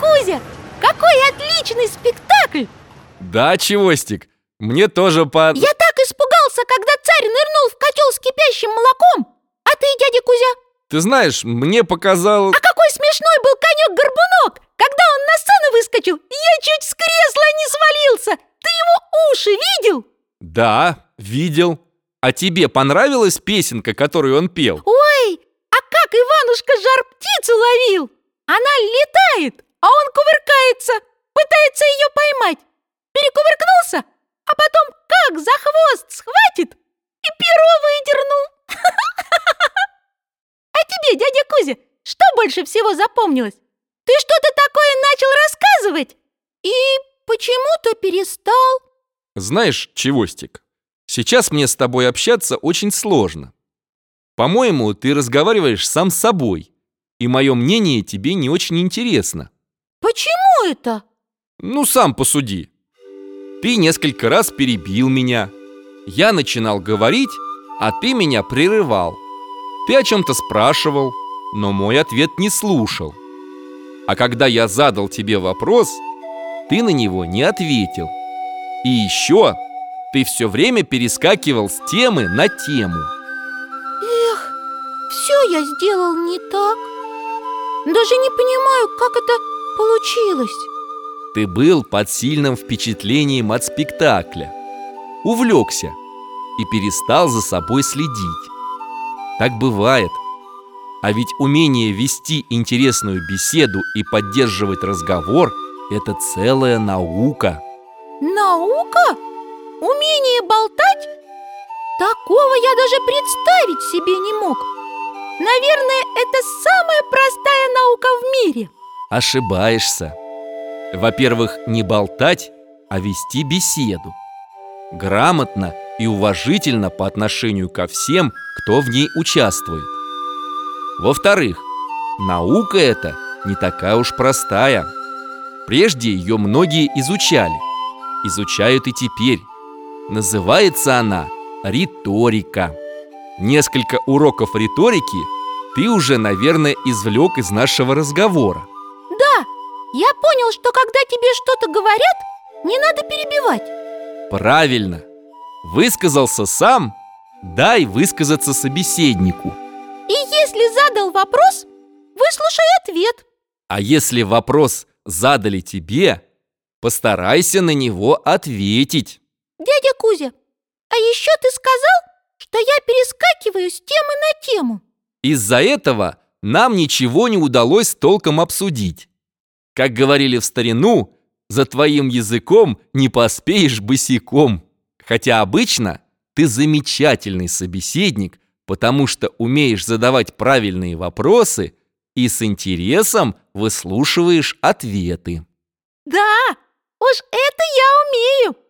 Кузя, какой отличный спектакль! Да, Чевостик, мне тоже по... Я так испугался, когда царь нырнул в котел с кипящим молоком А ты, дядя Кузя? Ты знаешь, мне показал... А какой смешной был конек-горбунок! Когда он на сцену выскочил, я чуть с кресла не свалился! Ты его уши видел? Да, видел. А тебе понравилась песенка, которую он пел? Ой, а как Иванушка жар-птицу ловил? Она летает, а он кувыркается, пытается ее поймать. Перекувыркнулся, а потом как за хвост схватит и перо выдернул. А тебе, дядя Кузя, что больше всего запомнилось? Ты что-то такое начал рассказывать и почему-то перестал. Знаешь, Чевостик, сейчас мне с тобой общаться очень сложно. По-моему, ты разговариваешь сам с собой, и мое мнение тебе не очень интересно. Почему это? Ну, сам посуди. Ты несколько раз перебил меня. Я начинал говорить, а ты меня прерывал. Ты о чем-то спрашивал, но мой ответ не слушал. А когда я задал тебе вопрос, ты на него не ответил. И еще ты все время перескакивал с темы на тему. Эх, все я сделал не так. Даже не понимаю, как это получилось. Ты был под сильным впечатлением от спектакля, увлекся и перестал за собой следить. Так бывает. А ведь умение вести интересную беседу и поддерживать разговор – это целая наука. Наука? Умение болтать? Такого я даже представить себе не мог. Наверное, это самая простая наука в мире. Ошибаешься. Во-первых, не болтать, а вести беседу. Грамотно и уважительно по отношению ко всем, кто в ней участвует. Во-вторых, наука эта не такая уж простая. Прежде ее многие изучали, изучают и теперь. Называется она риторика. Несколько уроков риторики ты уже, наверное, извлек из нашего разговора. Да, я понял, что когда тебе что-то говорят, не надо перебивать. Правильно. Высказался сам, дай высказаться собеседнику. И если задал вопрос, выслушай ответ. А если вопрос задали тебе, постарайся на него ответить. Дядя Кузя, а еще ты сказал, что я перескакиваю с темы на тему. Из-за этого нам ничего не удалось толком обсудить. Как говорили в старину, за твоим языком не поспеешь босиком. Хотя обычно ты замечательный собеседник, потому что умеешь задавать правильные вопросы и с интересом выслушиваешь ответы. Да, уж это я умею.